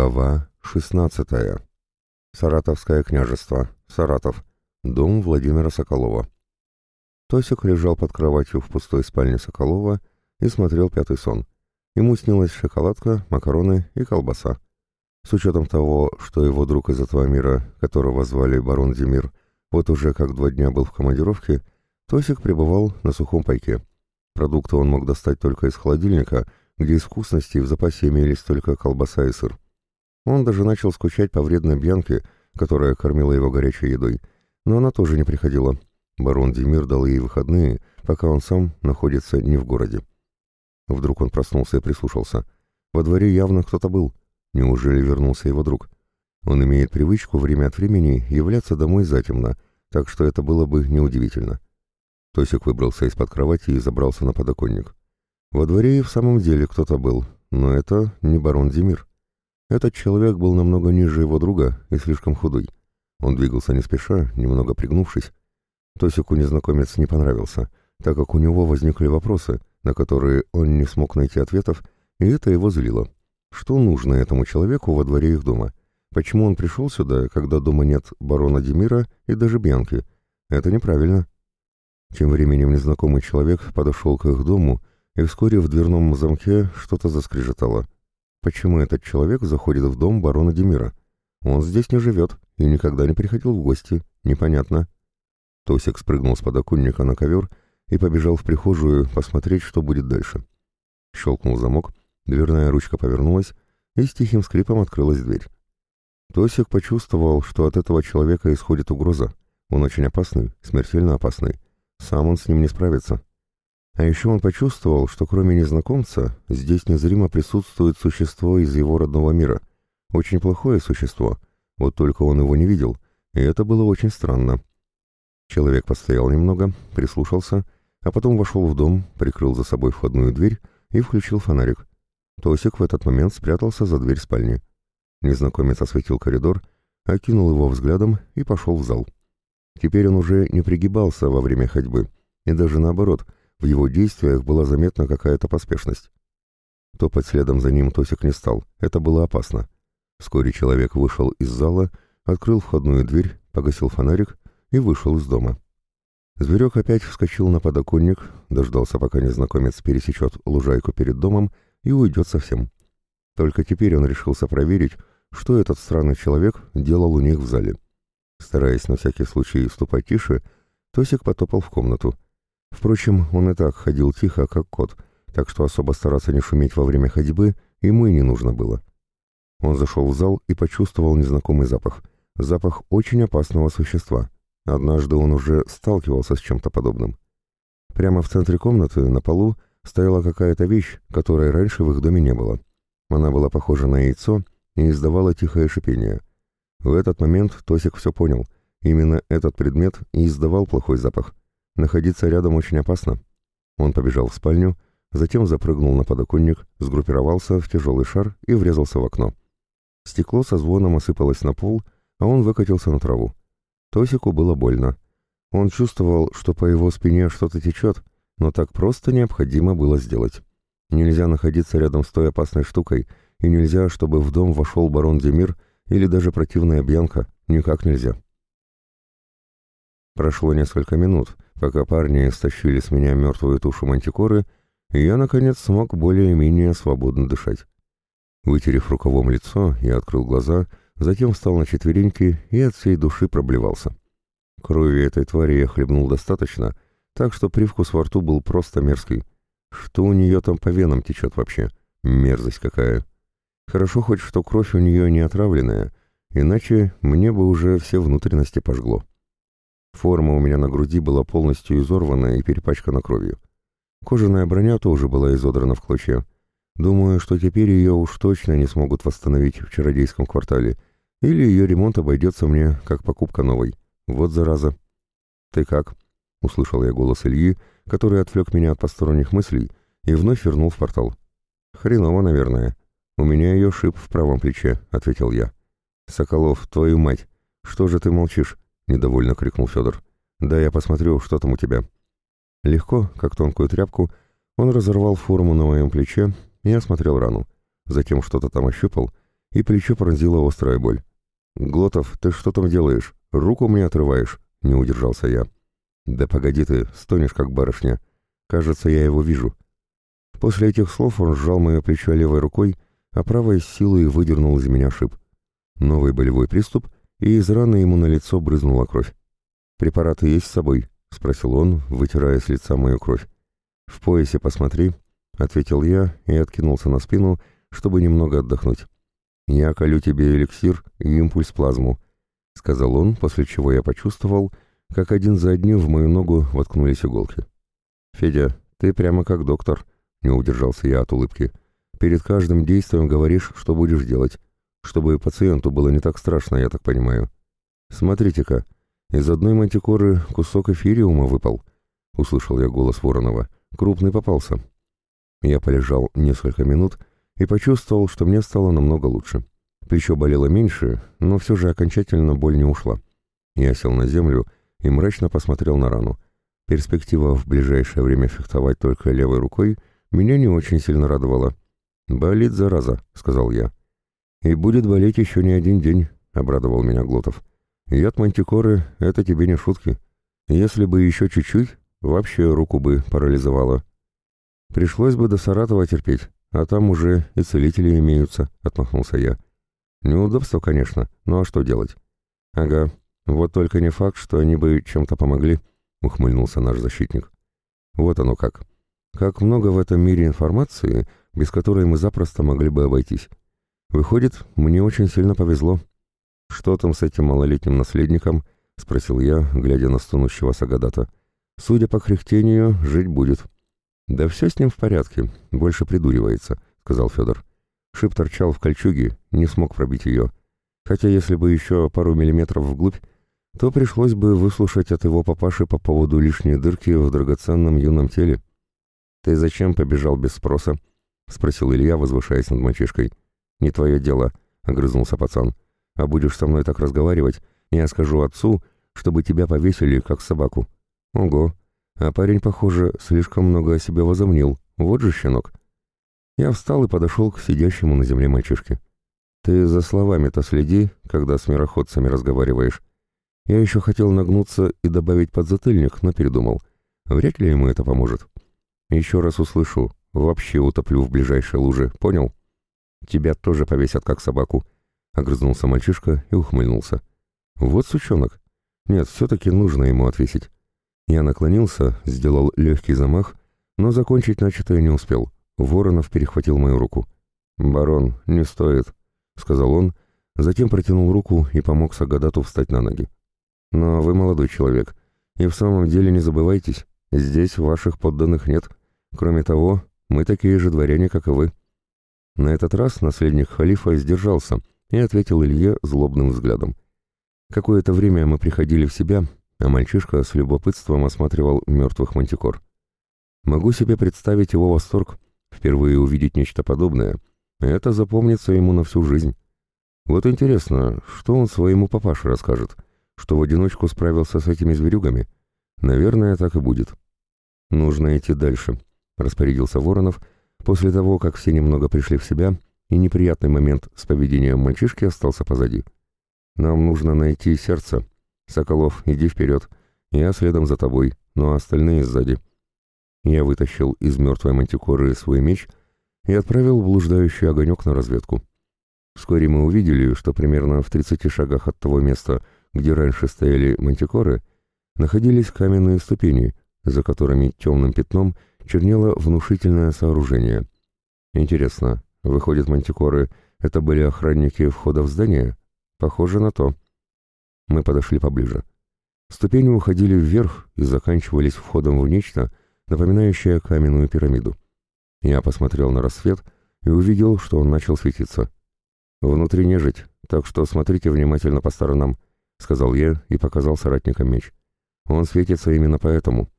Глава 16. Саратовское княжество. Саратов. Дом Владимира Соколова. Тосик лежал под кроватью в пустой спальне Соколова и смотрел пятый сон. Ему снилась шоколадка, макароны и колбаса. С учетом того, что его друг из этого мира, которого звали барон Демир, вот уже как два дня был в командировке, Тосик пребывал на сухом пайке. Продукты он мог достать только из холодильника — где из вкусностей в запасе имелись только колбаса и сыр. Он даже начал скучать по вредной Бьянке, которая кормила его горячей едой, но она тоже не приходила. Барон Демир дал ей выходные, пока он сам находится не в городе. Вдруг он проснулся и прислушался. Во дворе явно кто-то был. Неужели вернулся его друг? Он имеет привычку время от времени являться домой затемно, так что это было бы неудивительно. Тосик выбрался из-под кровати и забрался на подоконник. Во дворе и в самом деле кто-то был, но это не барон Демир. Этот человек был намного ниже его друга и слишком худой. Он двигался не спеша, немного пригнувшись. Тосику незнакомец не понравился, так как у него возникли вопросы, на которые он не смог найти ответов, и это его злило. Что нужно этому человеку во дворе их дома? Почему он пришел сюда, когда дома нет барона Демира и даже Бьянки? Это неправильно. Тем временем незнакомый человек подошел к их дому и вскоре в дверном замке что-то заскрежетало. Почему этот человек заходит в дом барона Демира? Он здесь не живет и никогда не приходил в гости, непонятно. Тосик спрыгнул с подоконника на ковер и побежал в прихожую посмотреть, что будет дальше. Щелкнул замок, дверная ручка повернулась, и с тихим скрипом открылась дверь. Тосик почувствовал, что от этого человека исходит угроза. Он очень опасный, смертельно опасный. Сам он с ним не справится. А еще он почувствовал, что кроме незнакомца, здесь незримо присутствует существо из его родного мира. Очень плохое существо, вот только он его не видел, и это было очень странно. Человек постоял немного, прислушался, а потом вошел в дом, прикрыл за собой входную дверь и включил фонарик. Тосик в этот момент спрятался за дверь спальни. Незнакомец осветил коридор, окинул его взглядом и пошел в зал. Теперь он уже не пригибался во время ходьбы, и даже наоборот — в его действиях была заметна какая-то поспешность. Топать следом за ним Тосик не стал, это было опасно. Вскоре человек вышел из зала, открыл входную дверь, погасил фонарик и вышел из дома. Зверек опять вскочил на подоконник, дождался, пока незнакомец пересечет лужайку перед домом и уйдет совсем. Только теперь он решился проверить, что этот странный человек делал у них в зале. Стараясь на всякий случай ступать тише, Тосик потопал в комнату — Впрочем, он и так ходил тихо, как кот, так что особо стараться не шуметь во время ходьбы ему и не нужно было. Он зашел в зал и почувствовал незнакомый запах. Запах очень опасного существа. Однажды он уже сталкивался с чем-то подобным. Прямо в центре комнаты, на полу, стояла какая-то вещь, которой раньше в их доме не было. Она была похожа на яйцо и издавала тихое шипение. В этот момент Тосик все понял. Именно этот предмет и издавал плохой запах. Находиться рядом очень опасно. Он побежал в спальню, затем запрыгнул на подоконник, сгруппировался в тяжелый шар и врезался в окно. Стекло со звоном осыпалось на пол, а он выкатился на траву. Тосику было больно. Он чувствовал, что по его спине что-то течет, но так просто необходимо было сделать. Нельзя находиться рядом с той опасной штукой, и нельзя, чтобы в дом вошел барон Демир или даже противная Бьянка. Никак нельзя. Прошло несколько минут, пока парни стащили с меня мертвую тушу мантикоры, и я, наконец, смог более-менее свободно дышать. Вытерев рукавом лицо, я открыл глаза, затем встал на четвереньки и от всей души проблевался. Крови этой твари я хлебнул достаточно, так что привкус во рту был просто мерзкий. Что у нее там по венам течет вообще? Мерзость какая. Хорошо хоть, что кровь у нее не отравленная, иначе мне бы уже все внутренности пожгло. Форма у меня на груди была полностью изорвана и перепачкана кровью. Кожаная броня тоже была изодрана в клочья. Думаю, что теперь ее уж точно не смогут восстановить в чародейском квартале, или ее ремонт обойдется мне, как покупка новой. Вот зараза. «Ты как?» — услышал я голос Ильи, который отвлек меня от посторонних мыслей и вновь вернул в портал. «Хреново, наверное. У меня ее шип в правом плече», — ответил я. «Соколов, твою мать! Что же ты молчишь? Недовольно крикнул Федор. «Да я посмотрю, что там у тебя». Легко, как тонкую тряпку, он разорвал форму на моем плече и осмотрел рану. Затем что-то там ощупал и плечо пронзила острая боль. «Глотов, ты что там делаешь? Руку мне отрываешь?» — не удержался я. «Да погоди ты, стонешь как барышня. Кажется, я его вижу». После этих слов он сжал мое плечо левой рукой, а правой силой выдернул из меня шип. Новый болевой приступ, и из раны ему на лицо брызнула кровь. «Препараты есть с собой?» — спросил он, вытирая с лица мою кровь. «В поясе посмотри», — ответил я и откинулся на спину, чтобы немного отдохнуть. «Я колю тебе эликсир и импульс-плазму», — сказал он, после чего я почувствовал, как один за одним в мою ногу воткнулись иголки. «Федя, ты прямо как доктор», — не удержался я от улыбки. «Перед каждым действием говоришь, что будешь делать, чтобы пациенту было не так страшно, я так понимаю. Смотрите-ка, из одной мантикоры кусок эфириума выпал», — услышал я голос Воронова. «Крупный попался». Я полежал несколько минут и почувствовал, что мне стало намного лучше. Плечо болело меньше, но все же окончательно боль не ушла. Я сел на землю и мрачно посмотрел на рану. Перспектива в ближайшее время фехтовать только левой рукой меня не очень сильно радовала. «Болит, зараза», — сказал я. «И будет болеть еще не один день», — обрадовал меня Глотов. «Яд мантикоры — это тебе не шутки. Если бы еще чуть-чуть, вообще руку бы парализовало. Пришлось бы до Саратова терпеть, а там уже и целители имеются», — отмахнулся я. «Неудобство, конечно, ну а что делать?» «Ага, вот только не факт, что они бы чем-то помогли», — ухмыльнулся наш защитник. «Вот оно как. Как много в этом мире информации, без которой мы запросто могли бы обойтись. Выходит, мне очень сильно повезло». «Что там с этим малолетним наследником?» — спросил я, глядя на стонущего Сагадата. «Судя по кряхтению, жить будет». «Да все с ним в порядке, больше придуривается», — сказал Федор. Шип торчал в кольчуге, не смог пробить ее. Хотя если бы еще пару миллиметров вглубь, то пришлось бы выслушать от его папаши по поводу лишней дырки в драгоценном юном теле. «Ты зачем побежал без спроса?» — спросил Илья, возвышаясь над мальчишкой. «Не твое дело», — огрызнулся пацан. «А будешь со мной так разговаривать, я скажу отцу, чтобы тебя повесили, как собаку». «Ого, а парень, похоже, слишком много о себе возомнил. Вот же щенок. Я встал и подошел к сидящему на земле мальчишке. Ты за словами-то следи, когда с мироходцами разговариваешь. Я еще хотел нагнуться и добавить подзатыльник, но передумал. Вряд ли ему это поможет. Еще раз услышу, вообще утоплю в ближайшей луже, понял? Тебя тоже повесят как собаку. Огрызнулся мальчишка и ухмыльнулся. Вот сучонок. Нет, все-таки нужно ему отвесить. Я наклонился, сделал легкий замах, но закончить начатое не успел. Воронов перехватил мою руку. «Барон, не стоит», — сказал он, затем протянул руку и помог Сагадату встать на ноги. «Но вы молодой человек, и в самом деле не забывайтесь, здесь ваших подданных нет. Кроме того, мы такие же дворяне, как и вы». На этот раз наследник халифа сдержался и ответил Илье злобным взглядом. Какое-то время мы приходили в себя, а мальчишка с любопытством осматривал мертвых мантикор. Могу себе представить его восторг, впервые увидеть нечто подобное. Это запомнится ему на всю жизнь. Вот интересно, что он своему папаше расскажет, что в одиночку справился с этими зверюгами? Наверное, так и будет. Нужно идти дальше, распорядился Воронов, после того, как все немного пришли в себя, и неприятный момент с поведением мальчишки остался позади. Нам нужно найти сердце, «Соколов, иди вперед. Я следом за тобой, а остальные сзади». Я вытащил из мертвой мантикоры свой меч и отправил блуждающий огонек на разведку. Вскоре мы увидели, что примерно в 30 шагах от того места, где раньше стояли мантикоры, находились каменные ступени, за которыми темным пятном чернело внушительное сооружение. Интересно, выходит, мантикоры — это были охранники входа в здание? Похоже на то. Мы подошли поближе. Ступени уходили вверх и заканчивались входом в нечто, напоминающее каменную пирамиду. Я посмотрел на рассвет и увидел, что он начал светиться. «Внутри нежить, так что смотрите внимательно по сторонам», — сказал я и показал соратникам меч. «Он светится именно поэтому».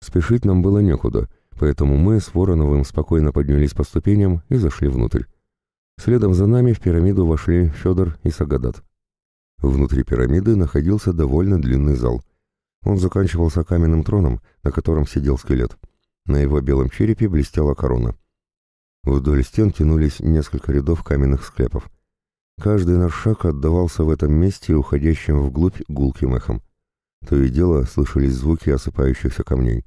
Спешить нам было некуда, поэтому мы с Вороновым спокойно поднялись по ступеням и зашли внутрь. Следом за нами в пирамиду вошли Федор и Сагадат. Внутри пирамиды находился довольно длинный зал. Он заканчивался каменным троном, на котором сидел скелет. На его белом черепе блестела корона. Вдоль стен тянулись несколько рядов каменных склепов. Каждый наш шаг отдавался в этом месте, уходящем вглубь гулким эхом. То и дело слышались звуки осыпающихся камней.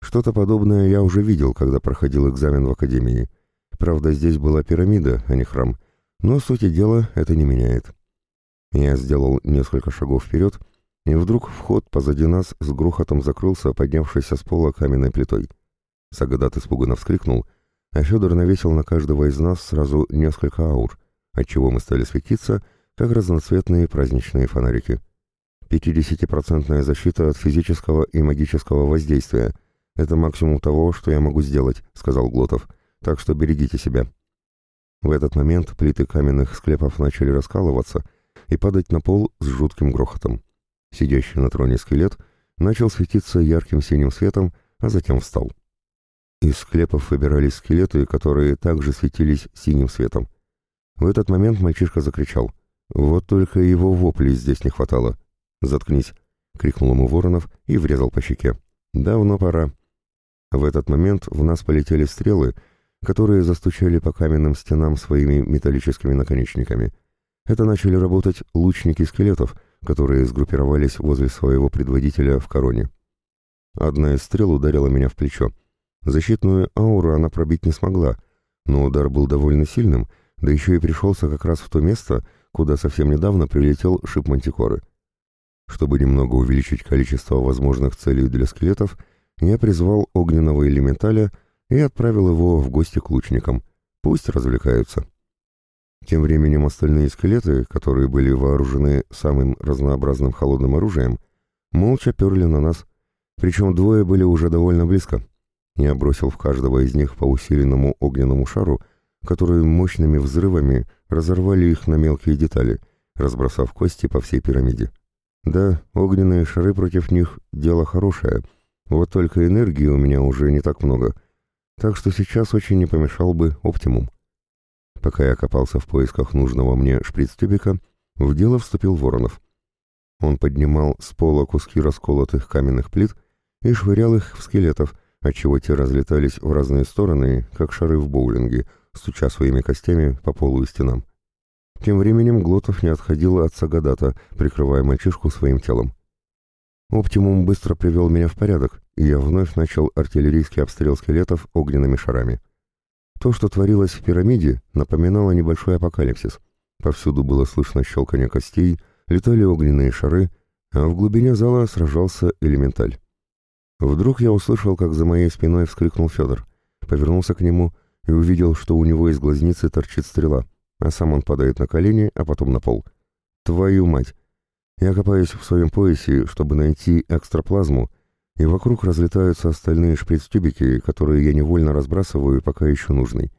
Что-то подобное я уже видел, когда проходил экзамен в академии. Правда, здесь была пирамида, а не храм. Но сути дела это не меняет. Я сделал несколько шагов вперед, и вдруг вход позади нас с грохотом закрылся, поднявшийся с пола каменной плитой. Сагадат испуганно вскрикнул, а Федор навесил на каждого из нас сразу несколько аур, отчего мы стали светиться, как разноцветные праздничные фонарики. Пятидесятипроцентная защита от физического и магического воздействия. Это максимум того, что я могу сделать, сказал Глотов. Так что берегите себя. В этот момент плиты каменных склепов начали раскалываться и падать на пол с жутким грохотом. Сидящий на троне скелет начал светиться ярким синим светом, а затем встал. Из склепов выбирались скелеты, которые также светились синим светом. В этот момент мальчишка закричал. Вот только его воплей здесь не хватало. «Заткнись!» — крикнул ему Воронов и врезал по щеке. «Давно пора». В этот момент в нас полетели стрелы, которые застучали по каменным стенам своими металлическими наконечниками. Это начали работать лучники скелетов, которые сгруппировались возле своего предводителя в короне. Одна из стрел ударила меня в плечо. Защитную ауру она пробить не смогла, но удар был довольно сильным, да еще и пришелся как раз в то место, куда совсем недавно прилетел шип мантикоры. Чтобы немного увеличить количество возможных целей для скелетов, я призвал огненного элементаля и отправил его в гости к лучникам. Пусть развлекаются. Тем временем остальные скелеты, которые были вооружены самым разнообразным холодным оружием, молча перли на нас, причем двое были уже довольно близко. Я бросил в каждого из них по усиленному огненному шару, которые мощными взрывами разорвали их на мелкие детали, разбросав кости по всей пирамиде. Да, огненные шары против них — дело хорошее, вот только энергии у меня уже не так много, так что сейчас очень не помешал бы оптимум. Пока я копался в поисках нужного мне шприц-тюбика, в дело вступил Воронов. Он поднимал с пола куски расколотых каменных плит и швырял их в скелетов, отчего те разлетались в разные стороны, как шары в боулинге, стуча своими костями по полу и стенам. Тем временем Глотов не отходил от Сагадата, прикрывая мальчишку своим телом. Оптимум быстро привел меня в порядок, и я вновь начал артиллерийский обстрел скелетов огненными шарами. То, что творилось в пирамиде, напоминало небольшой апокалипсис. Повсюду было слышно щелканье костей, летали огненные шары, а в глубине зала сражался элементаль. Вдруг я услышал, как за моей спиной вскрикнул Федор. Повернулся к нему и увидел, что у него из глазницы торчит стрела, а сам он падает на колени, а потом на пол. «Твою мать!» Я копаюсь в своем поясе, чтобы найти экстраплазму, и вокруг разлетаются остальные шприц-тюбики, которые я невольно разбрасываю, пока еще нужный.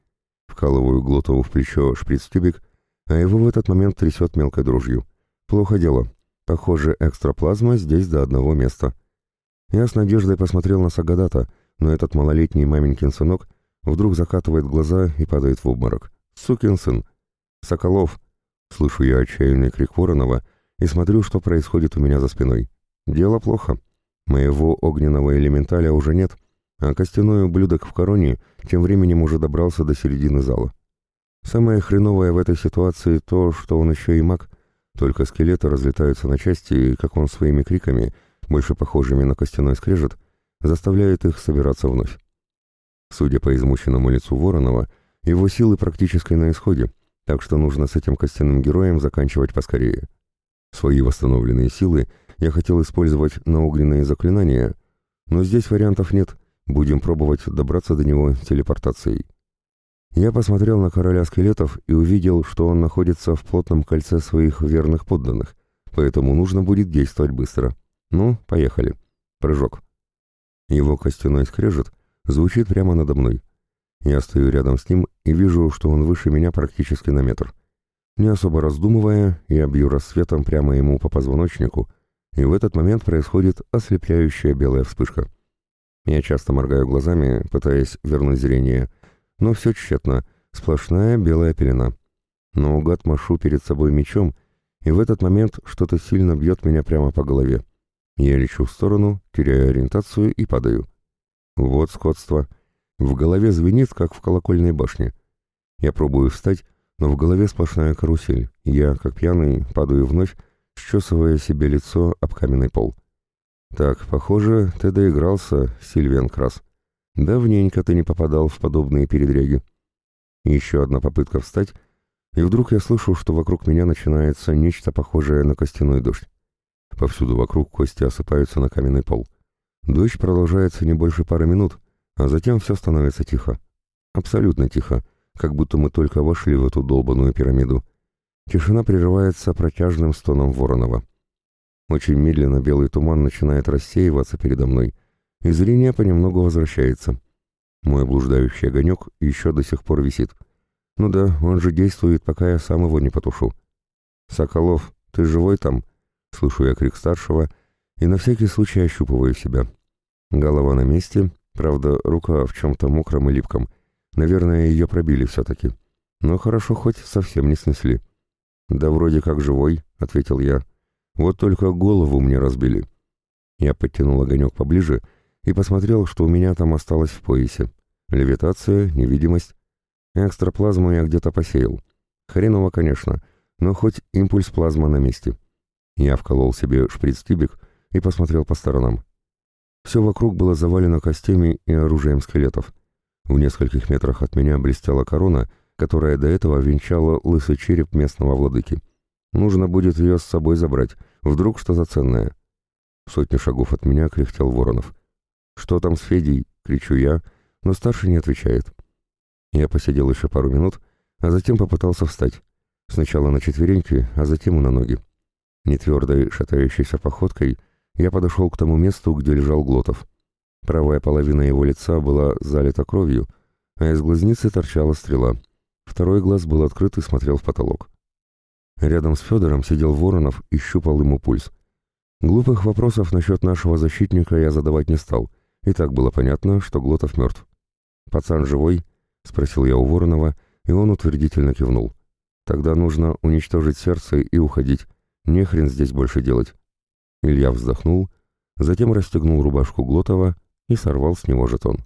Вкалываю Глотову в плечо шприц-тюбик, а его в этот момент трясет мелкой дрожью. Плохо дело. Похоже, экстраплазма здесь до одного места. Я с надеждой посмотрел на Сагадата, но этот малолетний маменькин сынок вдруг закатывает глаза и падает в обморок. «Сукин сын!» «Соколов!» Слышу я отчаянный крик Воронова и смотрю, что происходит у меня за спиной. Дело плохо. Моего огненного элементаля уже нет, а костяной ублюдок в короне тем временем уже добрался до середины зала. Самое хреновое в этой ситуации то, что он еще и маг, только скелеты разлетаются на части, как он своими криками, больше похожими на костяной скрежет, заставляет их собираться вновь. Судя по измученному лицу Воронова, его силы практически на исходе, так что нужно с этим костяным героем заканчивать поскорее. Свои восстановленные силы — я хотел использовать на огненные заклинания, но здесь вариантов нет, будем пробовать добраться до него телепортацией. Я посмотрел на короля скелетов и увидел, что он находится в плотном кольце своих верных подданных, поэтому нужно будет действовать быстро. Ну, поехали. Прыжок. Его костяной скрежет звучит прямо надо мной. Я стою рядом с ним и вижу, что он выше меня практически на метр. Не особо раздумывая, я бью рассветом прямо ему по позвоночнику, и в этот момент происходит ослепляющая белая вспышка. Я часто моргаю глазами, пытаясь вернуть зрение, но все тщетно, сплошная белая пелена. Но угад машу перед собой мечом, и в этот момент что-то сильно бьет меня прямо по голове. Я лечу в сторону, теряю ориентацию и падаю. Вот скотство. В голове звенит, как в колокольной башне. Я пробую встать, но в голове сплошная карусель. Я, как пьяный, падаю вновь, счесывая себе лицо об каменный пол. Так, похоже, ты доигрался, Сильвиан Крас. Давненько ты не попадал в подобные передряги. Еще одна попытка встать, и вдруг я слышу, что вокруг меня начинается нечто похожее на костяной дождь. Повсюду вокруг кости осыпаются на каменный пол. Дождь продолжается не больше пары минут, а затем все становится тихо. Абсолютно тихо, как будто мы только вошли в эту долбанную пирамиду. Тишина прерывается протяжным стоном Воронова. Очень медленно белый туман начинает рассеиваться передо мной, и зрение понемногу возвращается. Мой блуждающий огонек еще до сих пор висит. Ну да, он же действует, пока я сам его не потушу. «Соколов, ты живой там?» Слышу я крик старшего и на всякий случай ощупываю себя. Голова на месте, правда, рука в чем-то мокром и липком. Наверное, ее пробили все-таки. Но хорошо, хоть совсем не снесли. «Да вроде как живой», — ответил я. «Вот только голову мне разбили». Я подтянул огонек поближе и посмотрел, что у меня там осталось в поясе. Левитация, невидимость. Экстраплазму я где-то посеял. Хреново, конечно, но хоть импульс плазма на месте. Я вколол себе шприц-тюбик и посмотрел по сторонам. Все вокруг было завалено костями и оружием скелетов. В нескольких метрах от меня блестела корона, которая до этого венчала лысый череп местного владыки. Нужно будет ее с собой забрать, вдруг что-то ценное. Сотни шагов от меня кряхтел Воронов. «Что там с Федей?» — кричу я, но старший не отвечает. Я посидел еще пару минут, а затем попытался встать. Сначала на четвереньки, а затем и на ноги. Нетвердой, шатающейся походкой я подошел к тому месту, где лежал Глотов. Правая половина его лица была залита кровью, а из глазницы торчала стрела. Второй глаз был открыт и смотрел в потолок. Рядом с Федором сидел Воронов и щупал ему пульс. Глупых вопросов насчет нашего защитника я задавать не стал, и так было понятно, что Глотов мертв. «Пацан живой?» — спросил я у Воронова, и он утвердительно кивнул. «Тогда нужно уничтожить сердце и уходить. Не здесь больше делать. Илья вздохнул, затем расстегнул рубашку Глотова и сорвал с него жетон.